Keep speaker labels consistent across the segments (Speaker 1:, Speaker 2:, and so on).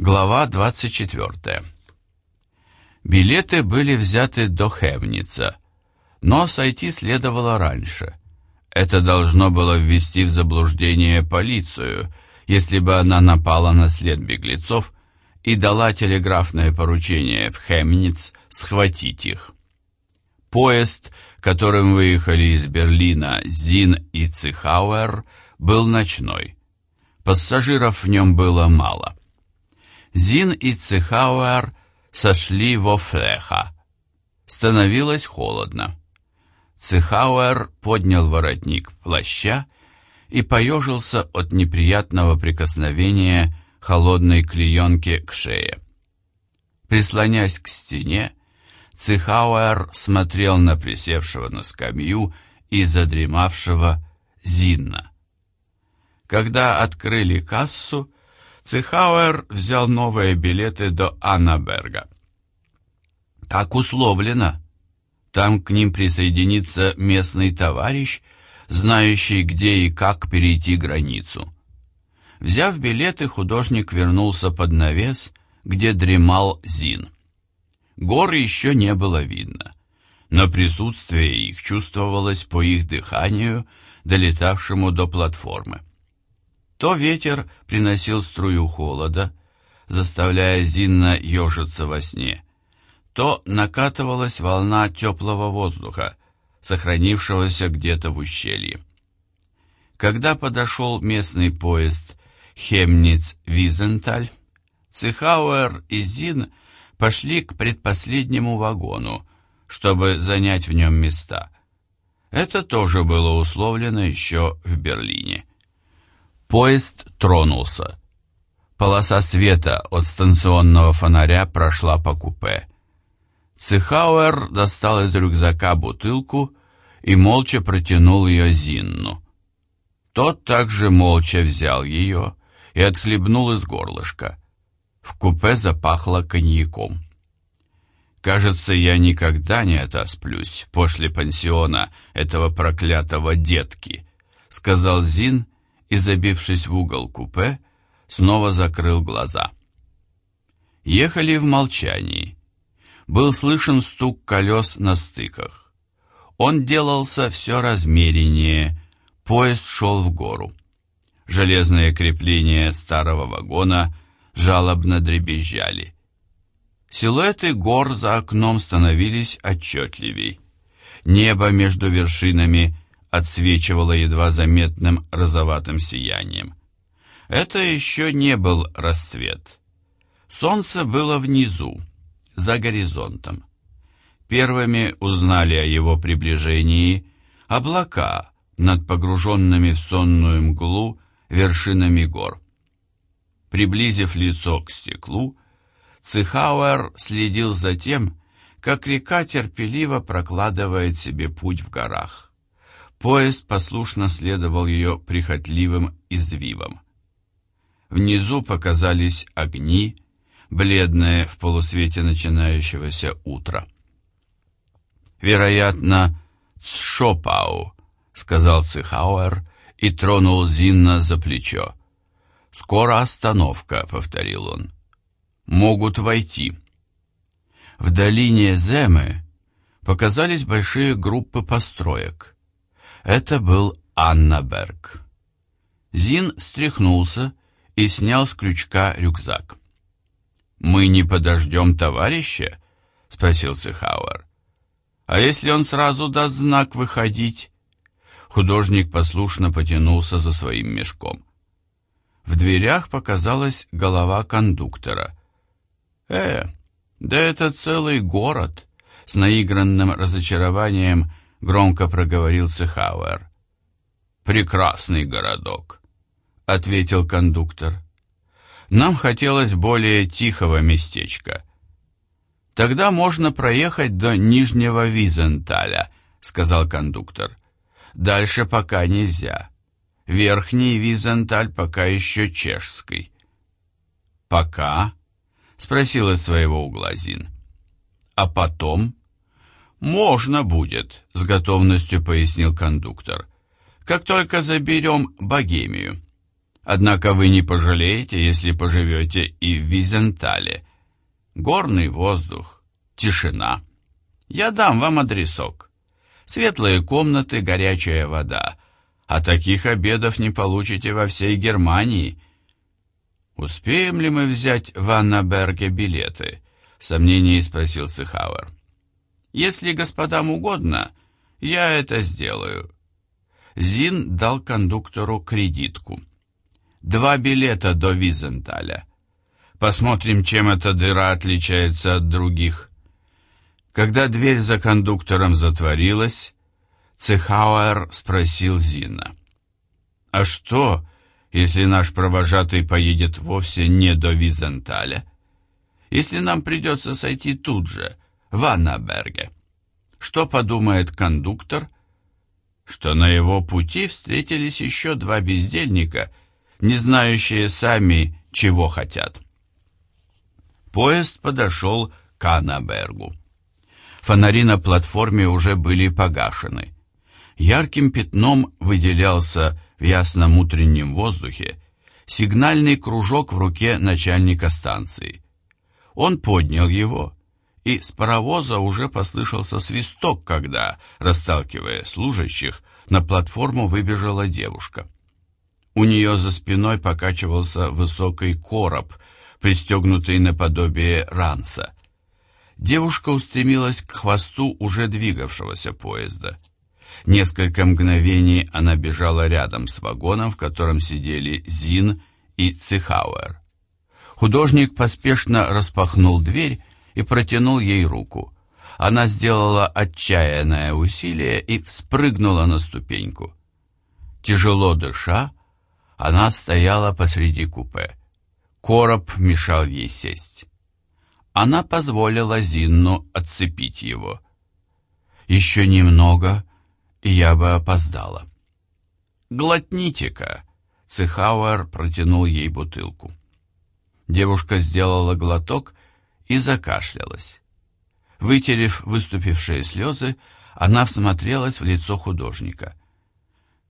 Speaker 1: Глава 24. Билеты были взяты до Хевница, но сойти следовало раньше. Это должно было ввести в заблуждение полицию, если бы она напала на след беглецов и дала телеграфное поручение в Хемниц схватить их. Поезд, которым выехали из Берлина Зин и Цихауэр, был ночной. Пассажиров в нем было мало. Зин и Цихауэр сошли во Флеха. Становилось холодно. Цихауэр поднял воротник плаща и поежился от неприятного прикосновения холодной клеенки к шее. Прислонясь к стене, Цихауэр смотрел на присевшего на скамью и задремавшего Зинна. Когда открыли кассу, Цихауэр взял новые билеты до Аннаберга. Так условлено. Там к ним присоединится местный товарищ, знающий, где и как перейти границу. Взяв билеты, художник вернулся под навес, где дремал Зин. Гор еще не было видно, но присутствие их чувствовалось по их дыханию, долетавшему до платформы. То ветер приносил струю холода, заставляя Зинна ежиться во сне, то накатывалась волна теплого воздуха, сохранившегося где-то в ущелье. Когда подошел местный поезд Хемниц-Визенталь, Цихауэр и Зин пошли к предпоследнему вагону, чтобы занять в нем места. Это тоже было условлено еще в Берлине. Поезд тронулся. Полоса света от станционного фонаря прошла по купе. Цихауэр достал из рюкзака бутылку и молча протянул ее Зинну. Тот также молча взял ее и отхлебнул из горлышка. В купе запахло коньяком. «Кажется, я никогда не отосплюсь после пансиона этого проклятого детки», — сказал Зин, — и, забившись в угол купе, снова закрыл глаза. Ехали в молчании. Был слышен стук колес на стыках. Он делался все размереннее, поезд шел в гору. Железные крепления старого вагона жалобно дребезжали. Силуэты гор за окном становились отчетливей. Небо между вершинами – отсвечивало едва заметным розоватым сиянием. Это еще не был рассвет. Солнце было внизу, за горизонтом. Первыми узнали о его приближении облака над погруженными в сонную мглу вершинами гор. Приблизив лицо к стеклу, Цихауэр следил за тем, как река терпеливо прокладывает себе путь в горах. Поезд послушно следовал ее прихотливым извивам. Внизу показались огни, бледные в полусвете начинающегося утра. «Вероятно, Цшопау», — сказал Цихауэр и тронул Зинна за плечо. «Скоро остановка», — повторил он. «Могут войти». В долине Земы показались большие группы построек — это был Аннаберг. Зин встряхнулся и снял с крючка рюкзак. «Мы не подождем товарища?» — спросил Цехауэр. «А если он сразу даст знак выходить?» Художник послушно потянулся за своим мешком. В дверях показалась голова кондуктора. «Э, да это целый город!» С наигранным разочарованием громко проговорил Цехауэр. «Прекрасный городок», — ответил кондуктор. «Нам хотелось более тихого местечка». «Тогда можно проехать до Нижнего Визенталя», — сказал кондуктор. «Дальше пока нельзя. Верхний Визенталь пока еще чешский». «Пока?» — спросил из своего угла Зин. «А потом?» «Можно будет», — с готовностью пояснил кондуктор. «Как только заберем Богемию. Однако вы не пожалеете, если поживете и в Визентале. Горный воздух, тишина. Я дам вам адресок. Светлые комнаты, горячая вода. А таких обедов не получите во всей Германии. Успеем ли мы взять в Аннаберге билеты? В сомнении спросил Цехауэр. Если господам угодно, я это сделаю. Зин дал кондуктору кредитку. Два билета до Визенталя. Посмотрим, чем эта дыра отличается от других. Когда дверь за кондуктором затворилась, Цехауэр спросил Зина. «А что, если наш провожатый поедет вовсе не до Визенталя? Если нам придется сойти тут же, в Аннаберге, что подумает кондуктор?» Что на его пути встретились еще два бездельника, не знающие сами, чего хотят. Поезд подошел к Аннабергу. Фонари на платформе уже были погашены. Ярким пятном выделялся в ясном утреннем воздухе сигнальный кружок в руке начальника станции. Он поднял его, и с паровоза уже послышался свисток, когда, расталкивая служащих, на платформу выбежала девушка. У нее за спиной покачивался высокий короб — пристегнутый наподобие ранца. Девушка устремилась к хвосту уже двигавшегося поезда. Несколько мгновений она бежала рядом с вагоном, в котором сидели Зин и Цихауэр. Художник поспешно распахнул дверь и протянул ей руку. Она сделала отчаянное усилие и вспрыгнула на ступеньку. Тяжело дыша, она стояла посреди купе. Короб мешал ей сесть. Она позволила Зинну отцепить его. «Еще немного, и я бы опоздала». «Глотните-ка!» Цехауэр протянул ей бутылку. Девушка сделала глоток и закашлялась. Вытерев выступившие слезы, она всмотрелась в лицо художника.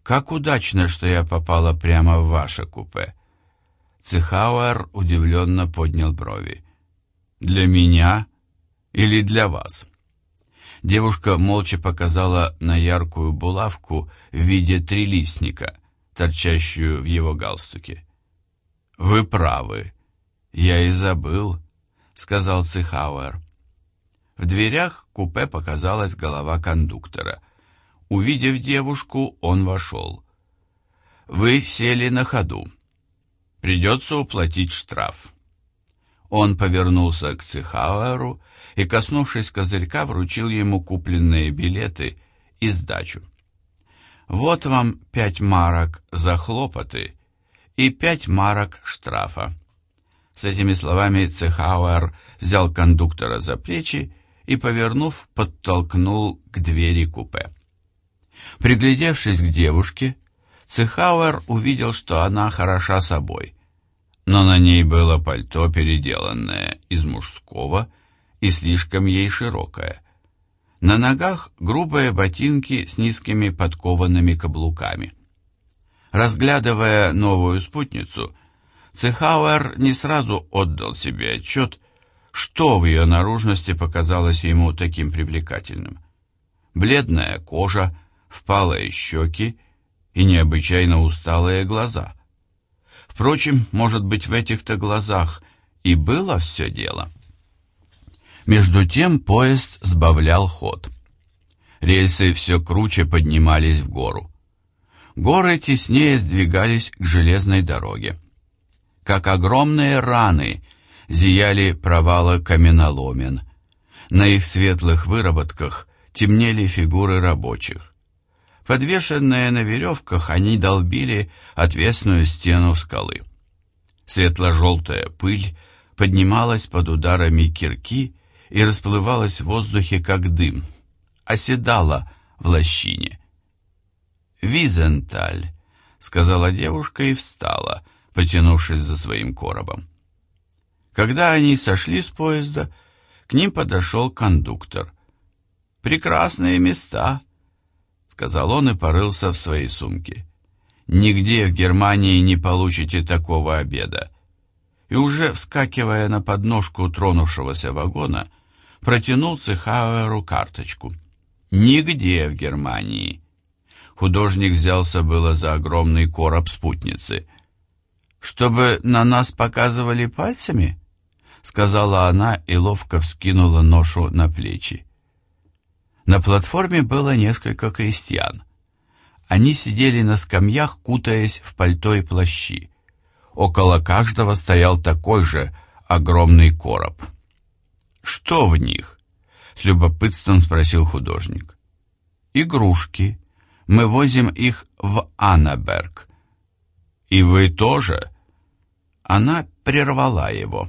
Speaker 1: «Как удачно, что я попала прямо в ваше купе. Цехауэр удивленно поднял брови. «Для меня или для вас?» Девушка молча показала на яркую булавку в виде трилистника, торчащую в его галстуке. «Вы правы. Я и забыл», — сказал Цехауэр. В дверях купе показалась голова кондуктора. Увидев девушку, он вошел. «Вы сели на ходу. Придется уплатить штраф. Он повернулся к Цехауэру и, коснувшись козырька, вручил ему купленные билеты и сдачу. «Вот вам пять марок за хлопоты и пять марок штрафа». С этими словами Цехауэр взял кондуктора за плечи и, повернув, подтолкнул к двери купе. Приглядевшись к девушке, Цехауэр увидел, что она хороша собой, но на ней было пальто, переделанное из мужского и слишком ей широкое. На ногах грубые ботинки с низкими подкованными каблуками. Разглядывая новую спутницу, Цехауэр не сразу отдал себе отчет, что в ее наружности показалось ему таким привлекательным. Бледная кожа, впалые щеки и необычайно усталые глаза. Впрочем, может быть, в этих-то глазах и было все дело. Между тем поезд сбавлял ход. Рельсы все круче поднимались в гору. Горы теснее сдвигались к железной дороге. Как огромные раны зияли провалы каменоломен. На их светлых выработках темнели фигуры рабочих. Подвешенные на веревках, они долбили отвесную стену скалы. Светло-желтая пыль поднималась под ударами кирки и расплывалась в воздухе, как дым, оседала в лощине. «Визенталь», — сказала девушка и встала, потянувшись за своим коробом. Когда они сошли с поезда, к ним подошел кондуктор. «Прекрасные места», сказал он и порылся в своей сумке. Нигде в Германии не получите такого обеда. И уже вскакивая на подножку тронувшегося вагона, протянул Цехауэру карточку. Нигде в Германии. Художник взялся было за огромный короб спутницы. «Чтобы на нас показывали пальцами?» — сказала она и ловко вскинула ношу на плечи. На платформе было несколько крестьян. Они сидели на скамьях, кутаясь в пальто и плащи. Около каждого стоял такой же огромный короб. «Что в них?» — с любопытством спросил художник. «Игрушки. Мы возим их в Аннаберг». «И вы тоже?» Она прервала его.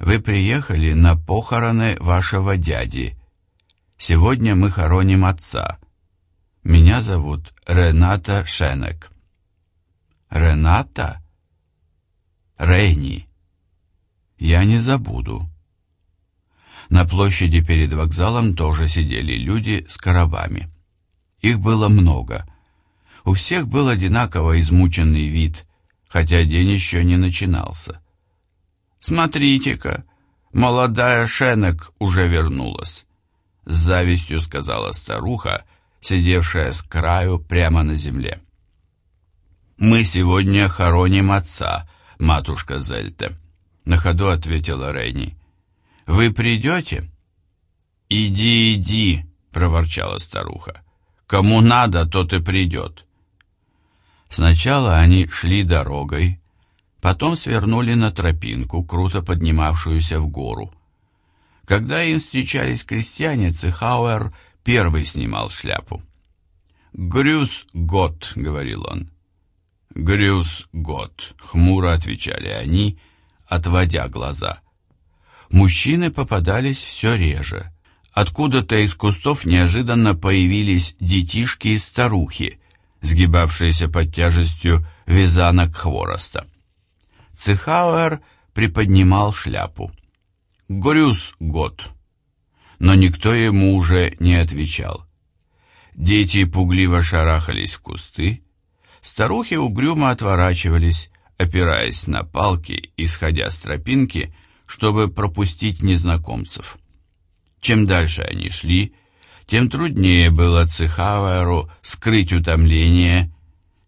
Speaker 1: «Вы приехали на похороны вашего дяди. Сегодня мы хороним отца. Меня зовут Рената Шенек». «Рената?» «Рейни». «Я не забуду». На площади перед вокзалом тоже сидели люди с коробами. Их было много. У всех был одинаково измученный вид, хотя день еще не начинался. «Смотрите-ка, молодая Шенек уже вернулась», — с завистью сказала старуха, сидевшая с краю прямо на земле. «Мы сегодня хороним отца, матушка Зельте», — на ходу ответила Рейни. «Вы придете?» «Иди, иди», — проворчала старуха. «Кому надо, тот и придет». Сначала они шли дорогой, потом свернули на тропинку, круто поднимавшуюся в гору. Когда им встречались крестьяне, Цехауэр первый снимал шляпу. «Грюс год», — говорил он. «Грюс год», — хмуро отвечали они, отводя глаза. Мужчины попадались все реже. Откуда-то из кустов неожиданно появились детишки и старухи, сгибавшиеся под тяжестью вязанок хвороста. Цехауэр приподнимал шляпу. «Грюс год», но никто ему уже не отвечал. Дети пугливо шарахались в кусты, старухи угрюмо отворачивались, опираясь на палки, исходя с тропинки, чтобы пропустить незнакомцев. Чем дальше они шли, тем труднее было Цехауэру скрыть утомление,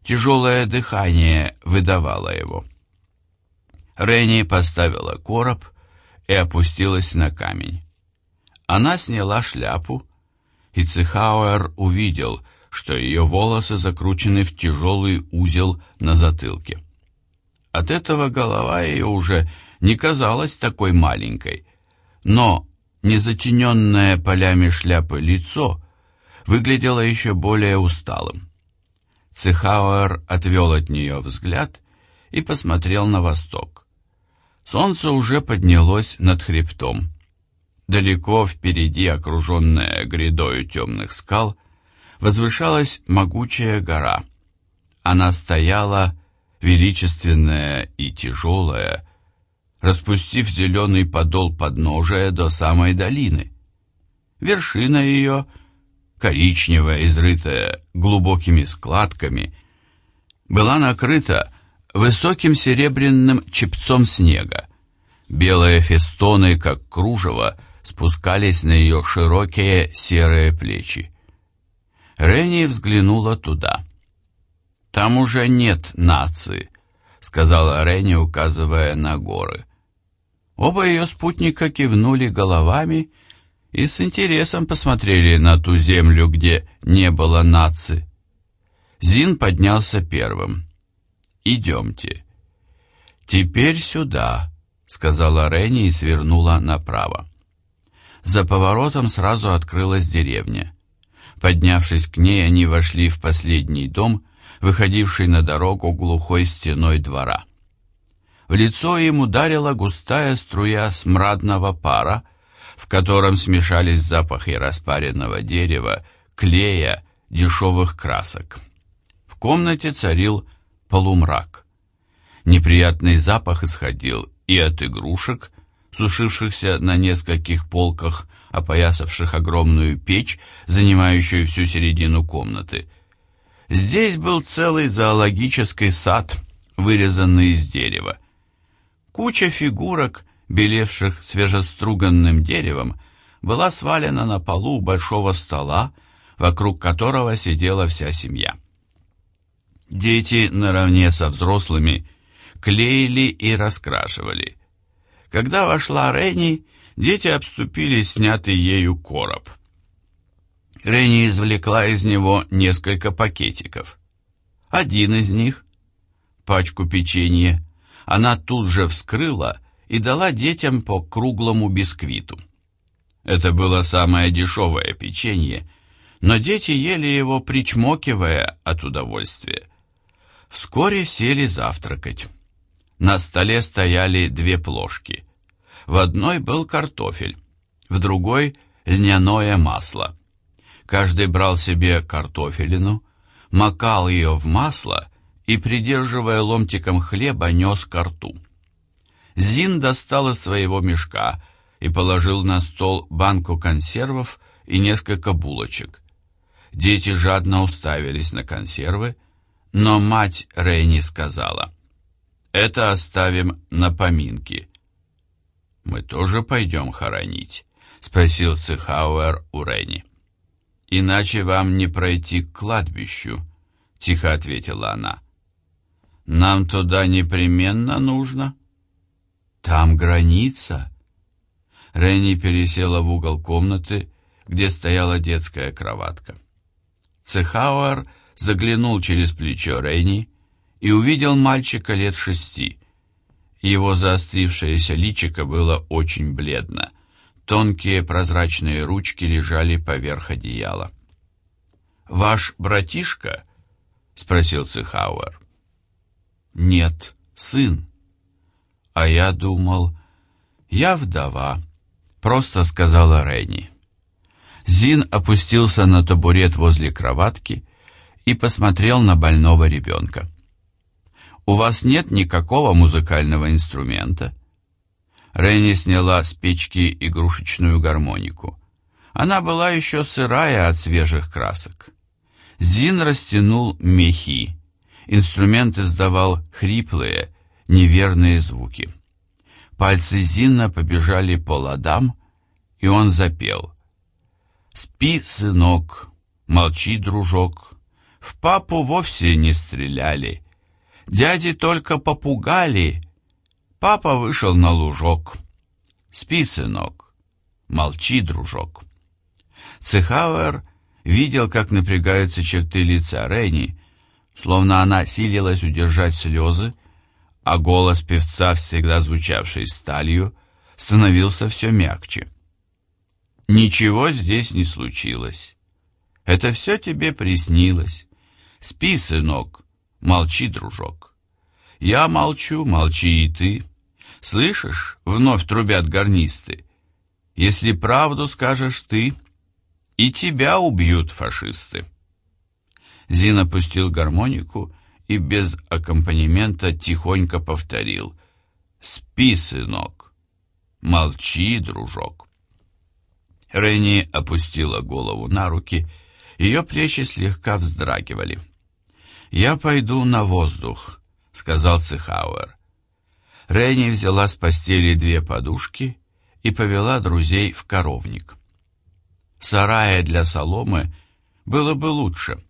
Speaker 1: тяжелое дыхание выдавало его. Ренни поставила короб и опустилась на камень. Она сняла шляпу, и Цехауэр увидел, что ее волосы закручены в тяжелый узел на затылке. От этого голова ее уже не казалась такой маленькой, но незатененное полями шляпы лицо выглядело еще более усталым. Цехауэр отвел от нее взгляд и посмотрел на восток. Солнце уже поднялось над хребтом. Далеко впереди, окруженная грядою темных скал, возвышалась могучая гора. Она стояла, величественная и тяжелая, распустив зеленый подол подножия до самой долины. Вершина ее, коричневая, изрытая глубокими складками, была накрыта высоким серебряным чепцом снега. Белые фестоны, как кружево, спускались на ее широкие серые плечи. Ренни взглянула туда. «Там уже нет нации», — сказала Ренни, указывая на горы. Оба ее спутника кивнули головами и с интересом посмотрели на ту землю, где не было нации. Зин поднялся первым. «Идемте». «Теперь сюда», — сказала Ренни и свернула направо. За поворотом сразу открылась деревня. Поднявшись к ней, они вошли в последний дом, выходивший на дорогу глухой стеной двора. В лицо им ударила густая струя смрадного пара, в котором смешались запахи распаренного дерева, клея, дешевых красок. В комнате царил полумрак. Неприятный запах исходил и от игрушек, сушившихся на нескольких полках, опоясавших огромную печь, занимающую всю середину комнаты. Здесь был целый зоологический сад, вырезанный из дерева. Куча фигурок, белевших свежеструганным деревом, была свалена на полу большого стола, вокруг которого сидела вся семья. Дети наравне со взрослыми клеили и раскрашивали. Когда вошла Ренни, дети обступили снятый ею короб. Ренни извлекла из него несколько пакетиков. Один из них, пачку печенья, она тут же вскрыла и дала детям по круглому бисквиту. Это было самое дешевое печенье, но дети ели его, причмокивая от удовольствия. Вскоре сели завтракать. На столе стояли две плошки. В одной был картофель, в другой — льняное масло. Каждый брал себе картофелину, макал ее в масло и, придерживая ломтиком хлеба, нес ко рту. Зин достал из своего мешка и положил на стол банку консервов и несколько булочек. Дети жадно уставились на консервы, но мать Рейни сказала, «Это оставим на поминки». «Мы тоже пойдем хоронить?» — спросил Цехауэр у Рейни. «Иначе вам не пройти к кладбищу», — тихо ответила она. «Нам туда непременно нужно». «Там граница». Ренни пересела в угол комнаты, где стояла детская кроватка. Цехауэр заглянул через плечо Ренни и увидел мальчика лет шести. Его заострившееся личико было очень бледно. Тонкие прозрачные ручки лежали поверх одеяла. «Ваш братишка?» — спросил Цехауэр. «Нет, сын». «А я думал...» «Я вдова», — просто сказала Ренни. Зин опустился на табурет возле кроватки и посмотрел на больного ребенка. «У вас нет никакого музыкального инструмента?» Ренни сняла с печки игрушечную гармонику. Она была еще сырая от свежих красок. Зин растянул мехи. Инструмент издавал хриплые, неверные звуки. Пальцы Зинна побежали по ладам, и он запел. «Спи, сынок, молчи, дружок, в папу вовсе не стреляли, дяди только попугали, папа вышел на лужок. Спи, сынок, молчи, дружок». Цехауэр видел, как напрягаются черты лица Ренни, словно она силилась удержать слезы, а голос певца, всегда звучавший сталью, становился все мягче. «Ничего здесь не случилось. Это все тебе приснилось. Спи, сынок, молчи, дружок. Я молчу, молчи и ты. Слышишь, вновь трубят гарнисты. Если правду скажешь ты, и тебя убьют фашисты». Зин опустил гармонику и без аккомпанемента тихонько повторил «Спи, сынок! Молчи, дружок!» Ренни опустила голову на руки, ее плечи слегка вздрагивали. «Я пойду на воздух», — сказал Цехауэр. Ренни взяла с постели две подушки и повела друзей в коровник. Сарая для соломы было бы лучше,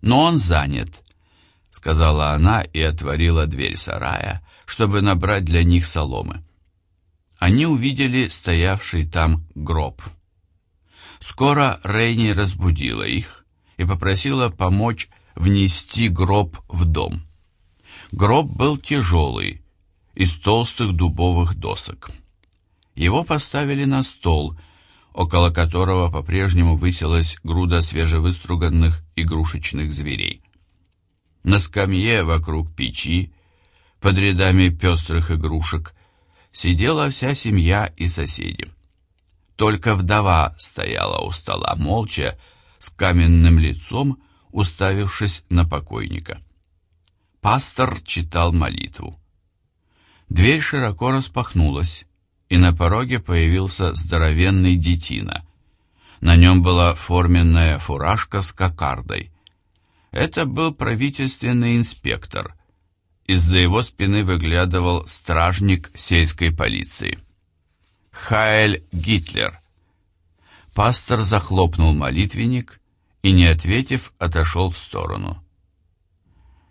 Speaker 1: но он занят, — сказала она и отворила дверь сарая, чтобы набрать для них соломы. Они увидели стоявший там гроб. Скоро Рейни разбудила их и попросила помочь внести гроб в дом. Гроб был тяжелый, из толстых дубовых досок. Его поставили на стол, около которого по-прежнему высилась груда свежевыструганных игрушечных зверей. На скамье вокруг печи, под рядами пестрых игрушек, сидела вся семья и соседи. Только вдова стояла у стола молча, с каменным лицом, уставившись на покойника. Пастор читал молитву. Дверь широко распахнулась, и на пороге появился здоровенный детина. На нем была форменная фуражка с кокардой — Это был правительственный инспектор. Из-за его спины выглядывал стражник сельской полиции. Хайль Гитлер. Пастор захлопнул молитвенник и, не ответив, отошел в сторону.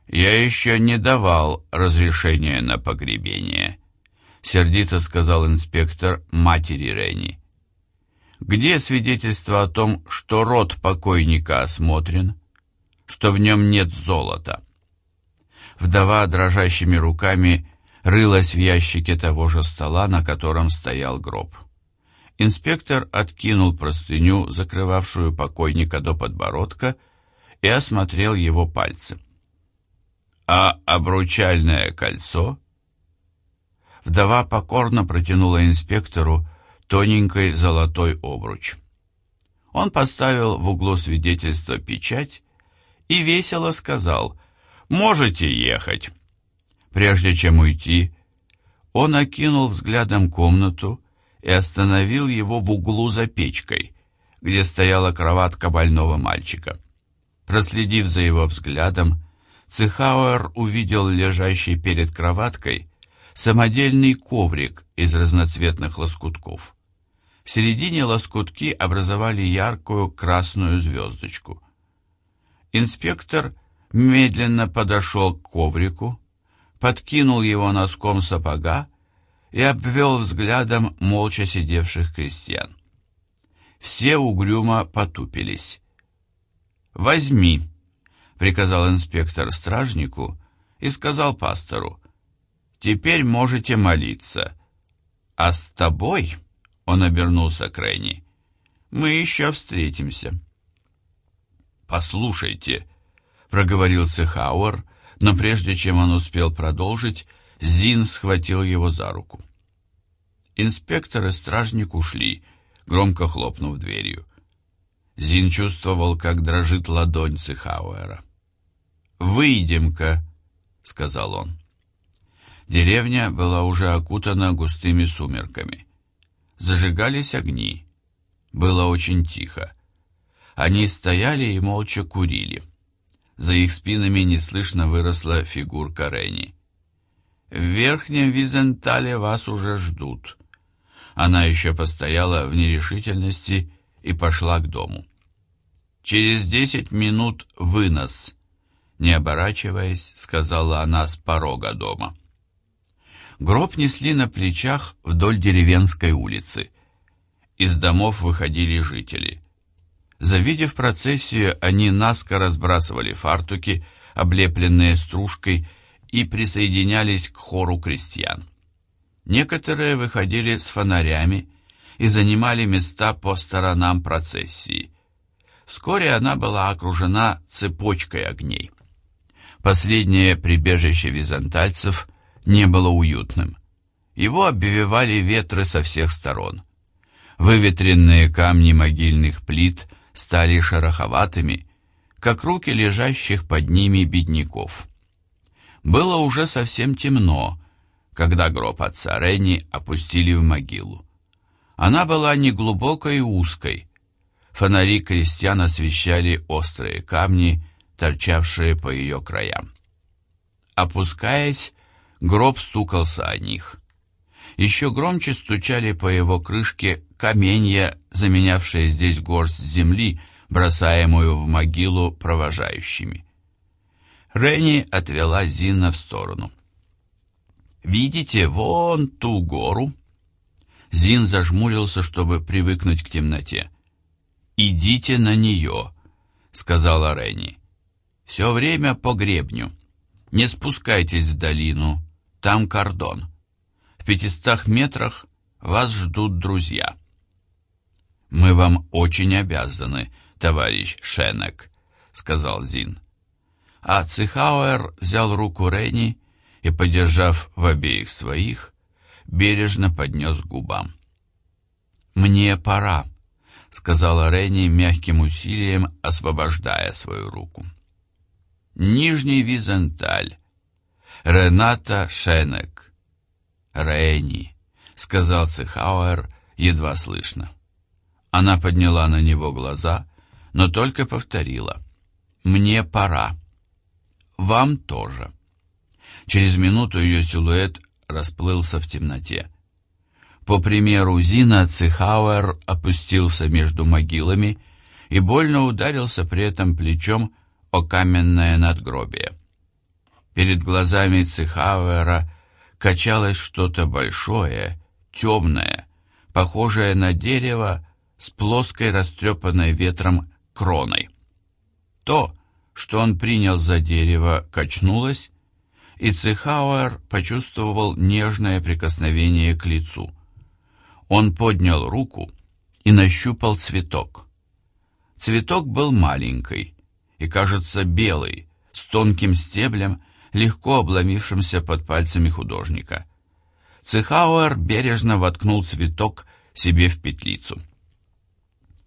Speaker 1: «Я еще не давал разрешения на погребение», — сердито сказал инспектор матери Ренни. «Где свидетельство о том, что рот покойника осмотрен, что в нем нет золота?» Вдова дрожащими руками рылась в ящике того же стола, на котором стоял гроб. Инспектор откинул простыню, закрывавшую покойника до подбородка, и осмотрел его пальцы. «А обручальное кольцо?» Вдова покорно протянула инспектору тоненький золотой обруч. Он поставил в углу свидетельства печать и весело сказал «Можете ехать». Прежде чем уйти, он окинул взглядом комнату и остановил его в углу за печкой, где стояла кроватка больного мальчика. Проследив за его взглядом, Цехауэр увидел лежащий перед кроваткой самодельный коврик из разноцветных лоскутков. В середине лоскутки образовали яркую красную звездочку. Инспектор медленно подошел к коврику, подкинул его носком сапога и обвел взглядом молча сидевших крестьян. Все угрюмо потупились. «Возьми», приказал инспектор стражнику и сказал пастору, «Теперь можете молиться, а с тобой, — он обернулся к Ренни, — мы еще встретимся». «Послушайте», — проговорил Сехауэр, но прежде чем он успел продолжить, Зин схватил его за руку. Инспектор и стражник ушли, громко хлопнув дверью. Зин чувствовал, как дрожит ладонь Цехауэра. «Выйдем-ка», — сказал он. Деревня была уже окутана густыми сумерками. Зажигались огни. Было очень тихо. Они стояли и молча курили. За их спинами неслышно выросла фигурка Ренни. «В верхнем Визентале вас уже ждут». Она еще постояла в нерешительности и пошла к дому. «Через десять минут вынос», не оборачиваясь, сказала она с порога дома. Гроб несли на плечах вдоль деревенской улицы. Из домов выходили жители. Завидев процессию, они наскоро сбрасывали фартуки, облепленные стружкой, и присоединялись к хору крестьян. Некоторые выходили с фонарями и занимали места по сторонам процессии. Вскоре она была окружена цепочкой огней. Последнее прибежище византальцев не было уютным. Его обвивали ветры со всех сторон. Выветренные камни могильных плит стали шероховатыми, как руки лежащих под ними бедняков. Было уже совсем темно, когда гроб отца Ренни опустили в могилу. Она была неглубокой и узкой. Фонари крестьян освещали острые камни, торчавшие по ее краям. Опускаясь, гроб стукался о них. Еще громче стучали по его крышке каменья, заменявшие здесь горсть земли, бросаемую в могилу провожающими. Ренни отвела Зина в сторону. «Видите, вон ту гору?» Зин зажмурился, чтобы привыкнуть к темноте. «Идите на нее», — сказала Ренни. Все время по гребню. Не спускайтесь в долину, там кордон. В пятистах метрах вас ждут друзья. Мы вам очень обязаны, товарищ Шенек, сказал Зин. А Цихауэр взял руку Ренни и, подержав в обеих своих, бережно поднес губам. «Мне пора», — сказала Ренни мягким усилием, освобождая свою руку. Нижний Визенталь. Рената Шенек. Рейни, сказал Цехауэр едва слышно. Она подняла на него глаза, но только повторила. «Мне пора. Вам тоже». Через минуту ее силуэт расплылся в темноте. По примеру Зина Цихауэр опустился между могилами и больно ударился при этом плечом о каменное надгробие. Перед глазами Цихауэра качалось что-то большое, темное, похожее на дерево с плоской растрепанной ветром кроной. То, что он принял за дерево, качнулось, и Цихауэр почувствовал нежное прикосновение к лицу. Он поднял руку и нащупал цветок. Цветок был маленький и, кажется, белый, с тонким стеблем, легко обломившимся под пальцами художника. Цихауэр бережно воткнул цветок себе в петлицу.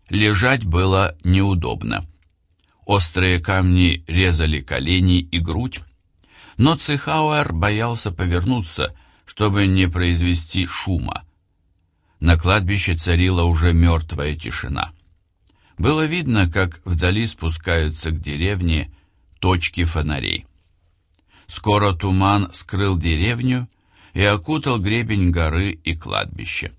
Speaker 1: Лежать было неудобно. Острые камни резали колени и грудь, но Цихауэр боялся повернуться, чтобы не произвести шума. На кладбище царила уже мертвая тишина. Было видно, как вдали спускаются к деревне точки фонарей. Скоро туман скрыл деревню и окутал гребень горы и кладбище.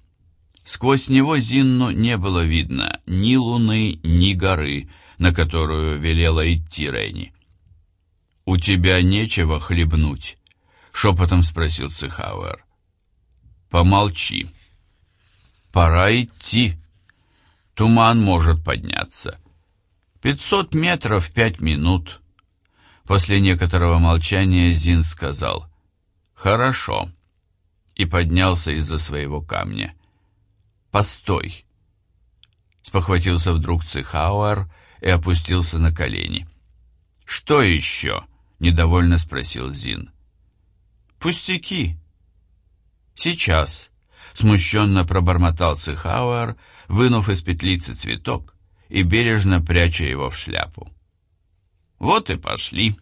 Speaker 1: Сквозь него Зинну не было видно ни луны, ни горы, на которую велела идти Ренни. «У тебя нечего хлебнуть?» — шепотом спросил Цихауэр. «Помолчи. Пора идти. Туман может подняться. Пятьсот метров пять минут». После некоторого молчания Зин сказал «Хорошо» и поднялся из-за своего камня. «Постой!» Спохватился вдруг Цихауэр и опустился на колени. «Что еще?» недовольно спросил Зин. Пустяки. Сейчас, смущенно пробормотал Цихауэр, вынув из петлицы цветок и бережно пряча его в шляпу. Вот и пошли.